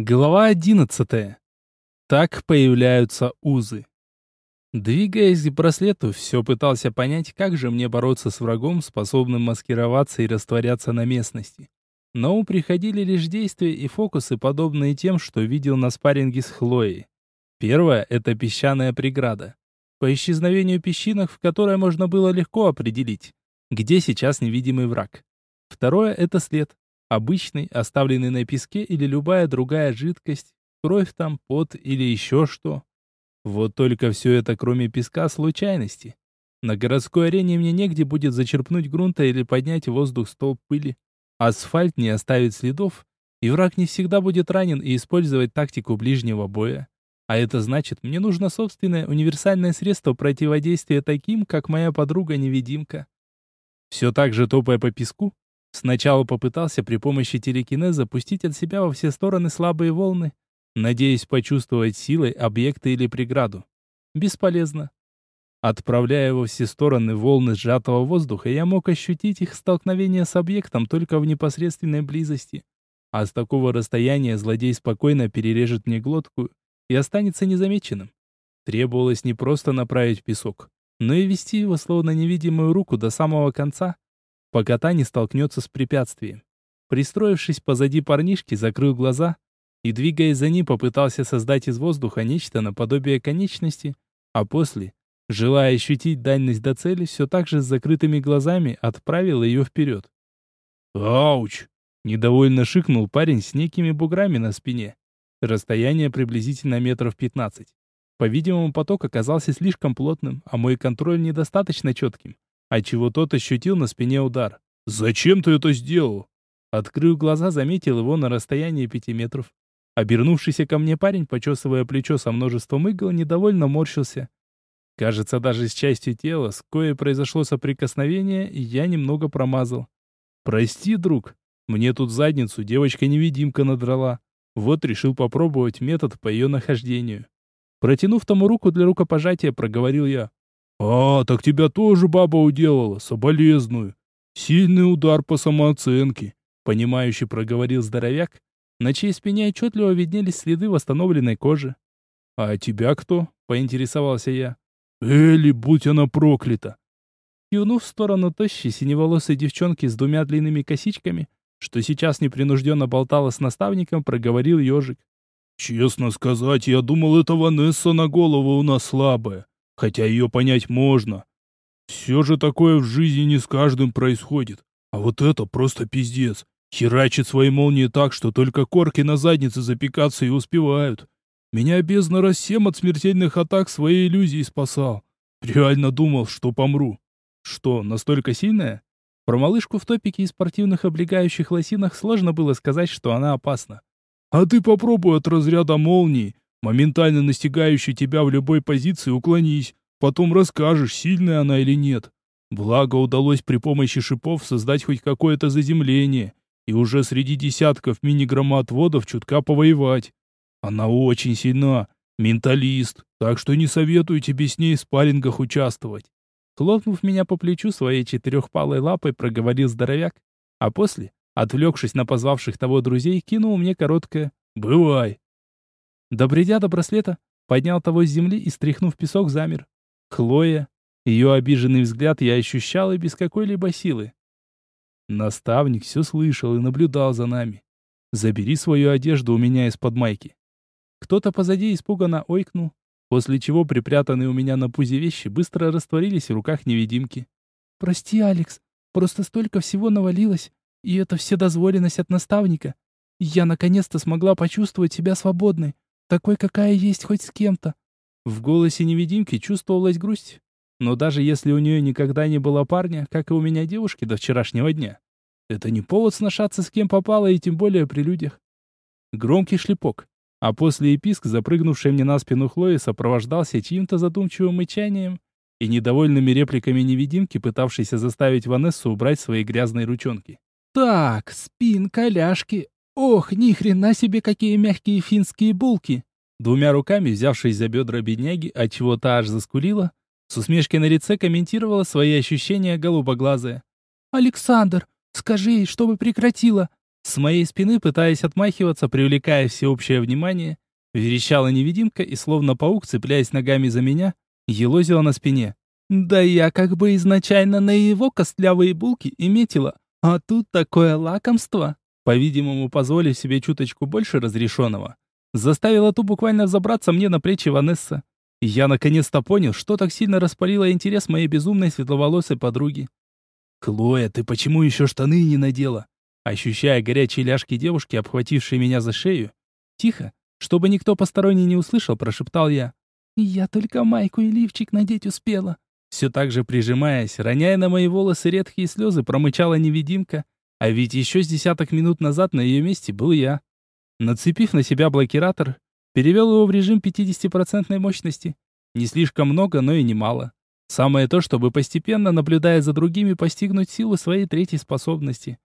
Глава одиннадцатая. Так появляются узы. Двигаясь к браслету, все пытался понять, как же мне бороться с врагом, способным маскироваться и растворяться на местности. Ум приходили лишь действия и фокусы, подобные тем, что видел на спарринге с Хлоей. Первое — это песчаная преграда. По исчезновению песчинок, в которой можно было легко определить, где сейчас невидимый враг. Второе — это след. Обычный, оставленный на песке или любая другая жидкость, кровь там, пот или еще что. Вот только все это, кроме песка, случайности. На городской арене мне негде будет зачерпнуть грунта или поднять в воздух столб пыли. Асфальт не оставит следов, и враг не всегда будет ранен и использовать тактику ближнего боя. А это значит, мне нужно собственное универсальное средство противодействия таким, как моя подруга-невидимка. Все так же топая по песку, Сначала попытался при помощи телекинеза пустить от себя во все стороны слабые волны, надеясь почувствовать силой объекты или преграду. Бесполезно. Отправляя во все стороны волны сжатого воздуха, я мог ощутить их столкновение с объектом только в непосредственной близости. А с такого расстояния злодей спокойно перережет мне глотку и останется незамеченным. Требовалось не просто направить песок, но и вести его словно невидимую руку до самого конца, пока та не столкнется с препятствием. Пристроившись позади парнишки, закрыл глаза и, двигаясь за ним, попытался создать из воздуха нечто наподобие конечности, а после, желая ощутить дальность до цели, все так же с закрытыми глазами отправил ее вперед. «Ауч!» — недовольно шикнул парень с некими буграми на спине. Расстояние приблизительно метров пятнадцать. По-видимому, поток оказался слишком плотным, а мой контроль недостаточно четким отчего тот ощутил на спине удар. «Зачем ты это сделал?» Открыв глаза, заметил его на расстоянии пяти метров. Обернувшийся ко мне парень, почесывая плечо со множеством игл, недовольно морщился. Кажется, даже с частью тела, с кое произошло соприкосновение, я немного промазал. «Прости, друг, мне тут задницу девочка-невидимка надрала. Вот решил попробовать метод по ее нахождению». Протянув тому руку для рукопожатия, проговорил я. «А, так тебя тоже баба уделала, соболезную. Сильный удар по самооценке», — понимающе проговорил здоровяк, на чьей спине отчетливо виднелись следы восстановленной кожи. «А тебя кто?» — поинтересовался я. «Элли, будь она проклята!» Кивнув в сторону тощей синеволосой девчонки с двумя длинными косичками, что сейчас непринужденно болтала с наставником, проговорил ежик. «Честно сказать, я думал, это Ванесса на голову у нас слабая хотя ее понять можно. Все же такое в жизни не с каждым происходит. А вот это просто пиздец. Херачит свои молнии так, что только корки на заднице запекаться и успевают. Меня бездна раз семь от смертельных атак своей иллюзии спасал. Реально думал, что помру. Что, настолько сильная? Про малышку в топике и спортивных облегающих лосинах сложно было сказать, что она опасна. А ты попробуй от разряда молнии моментально настигающий тебя в любой позиции, уклонись. Потом расскажешь, сильная она или нет. Благо удалось при помощи шипов создать хоть какое-то заземление и уже среди десятков мини-громоотводов чутка повоевать. Она очень сильна, менталист, так что не советую тебе с ней в спаррингах участвовать. Хлопнув меня по плечу своей четырехпалой лапой, проговорил здоровяк, а после, отвлекшись на позвавших того друзей, кинул мне короткое «Бывай». Добредя до браслета, поднял того с земли и, стряхнув песок, замер. Хлоя. Ее обиженный взгляд я ощущал и без какой-либо силы. Наставник все слышал и наблюдал за нами. «Забери свою одежду у меня из-под майки». Кто-то позади испуганно ойкнул, после чего припрятанные у меня на пузе вещи быстро растворились в руках невидимки. «Прости, Алекс, просто столько всего навалилось, и это вседозволенность от наставника. Я наконец-то смогла почувствовать себя свободной, такой, какая есть хоть с кем-то. В голосе невидимки чувствовалась грусть. Но даже если у нее никогда не было парня, как и у меня девушки до вчерашнего дня, это не повод сношаться с кем попало и тем более при людях. Громкий шлепок, а после эписк, запрыгнувший мне на спину Хлои, сопровождался чьим-то задумчивым мычанием и недовольными репликами невидимки, пытавшейся заставить Ванессу убрать свои грязные ручонки. «Так, спин, коляшки, Ох, ни хрена себе какие мягкие финские булки. Двумя руками, взявшись за бедра бедняги, отчего та аж заскулила, с усмешкой на лице комментировала свои ощущения голубоглазая. «Александр, скажи ей, чтобы прекратила. С моей спины, пытаясь отмахиваться, привлекая всеобщее внимание, верещала невидимка и, словно паук, цепляясь ногами за меня, елозила на спине. Да я как бы изначально на его костлявые булки и метила, а тут такое лакомство. По-видимому, позволив себе чуточку больше разрешенного, заставила ту буквально забраться мне на плечи Ванесса. Я наконец-то понял, что так сильно распалило интерес моей безумной светловолосой подруги. «Хлоя, ты почему еще штаны не надела?» Ощущая горячие ляжки девушки, обхватившей меня за шею, тихо, чтобы никто посторонний не услышал, прошептал я. «Я только майку и лифчик надеть успела». Все так же прижимаясь, роняя на мои волосы редкие слезы, промычала невидимка, а ведь еще с десяток минут назад на ее месте был я. Нацепив на себя блокиратор, перевел его в режим 50% мощности. Не слишком много, но и не мало. Самое то, чтобы постепенно, наблюдая за другими, постигнуть силу своей третьей способности.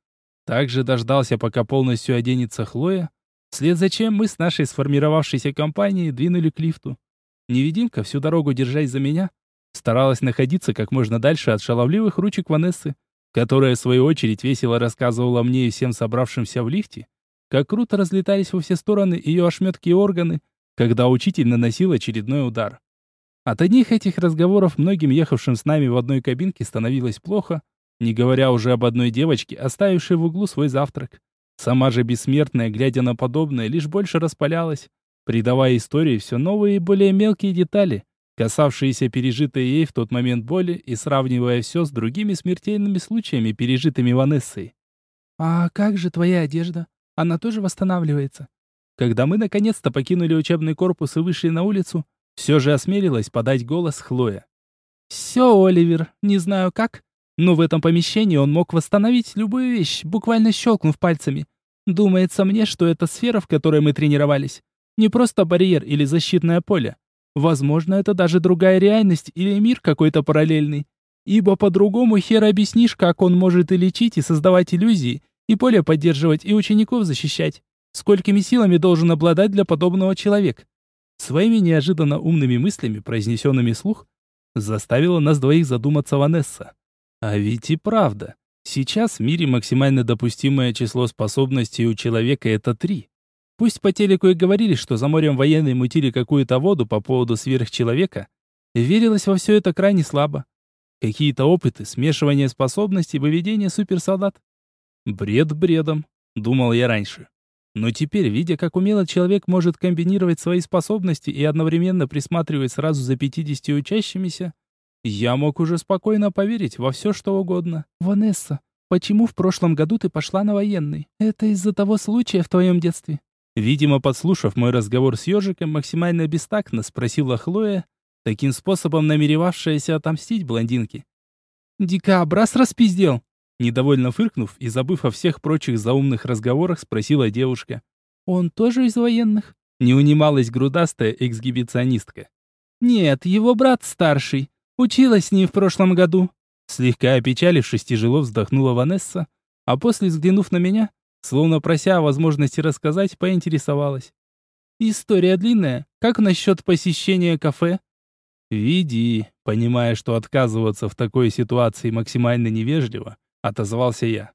Также дождался, пока полностью оденется Хлоя, вслед за чем мы с нашей сформировавшейся компанией двинули к лифту. Невидимка, всю дорогу держась за меня, старалась находиться как можно дальше от шаловливых ручек Ванессы, которая, в свою очередь, весело рассказывала мне и всем собравшимся в лифте, как круто разлетались во все стороны ее ошметки и органы, когда учитель наносил очередной удар. От одних этих разговоров многим ехавшим с нами в одной кабинке становилось плохо, не говоря уже об одной девочке, оставившей в углу свой завтрак. Сама же бессмертная, глядя на подобное, лишь больше распалялась, придавая истории все новые и более мелкие детали, касавшиеся пережитой ей в тот момент боли и сравнивая все с другими смертельными случаями, пережитыми Ванессой. «А как же твоя одежда? Она тоже восстанавливается?» Когда мы наконец-то покинули учебный корпус и вышли на улицу, все же осмелилась подать голос Хлоя. «Все, Оливер, не знаю как, но в этом помещении он мог восстановить любую вещь, буквально щелкнув пальцами. Думается мне, что эта сфера, в которой мы тренировались, не просто барьер или защитное поле. Возможно, это даже другая реальность или мир какой-то параллельный. Ибо по-другому хер объяснишь, как он может и лечить, и создавать иллюзии, и поле поддерживать, и учеников защищать. Сколькими силами должен обладать для подобного человек? Своими неожиданно умными мыслями, произнесенными слух, заставила нас двоих задуматься Ванесса. А ведь и правда. Сейчас в мире максимально допустимое число способностей у человека это три. Пусть по телеку и говорили, что за морем военные мутили какую-то воду по поводу сверхчеловека, верилось во все это крайне слабо. Какие-то опыты, смешивание способностей, выведение суперсолдат. Бред бредом, думал я раньше. Но теперь, видя, как умело человек может комбинировать свои способности и одновременно присматривать сразу за 50 учащимися, я мог уже спокойно поверить во все, что угодно. «Ванесса, почему в прошлом году ты пошла на военный? Это из-за того случая в твоем детстве?» Видимо, подслушав мой разговор с ежиком, максимально бестактно спросила Хлоя, таким способом намеревавшаяся отомстить блондинке. «Дикобраз распиздел!» Недовольно фыркнув и забыв о всех прочих заумных разговорах, спросила девушка. «Он тоже из военных?» Не унималась грудастая эксгибиционистка. «Нет, его брат старший. Училась с ним в прошлом году». Слегка опечалившись, тяжело вздохнула Ванесса, а после, взглянув на меня, словно прося возможности рассказать, поинтересовалась. «История длинная. Как насчет посещения кафе?» «Веди», понимая, что отказываться в такой ситуации максимально невежливо, отозвался я.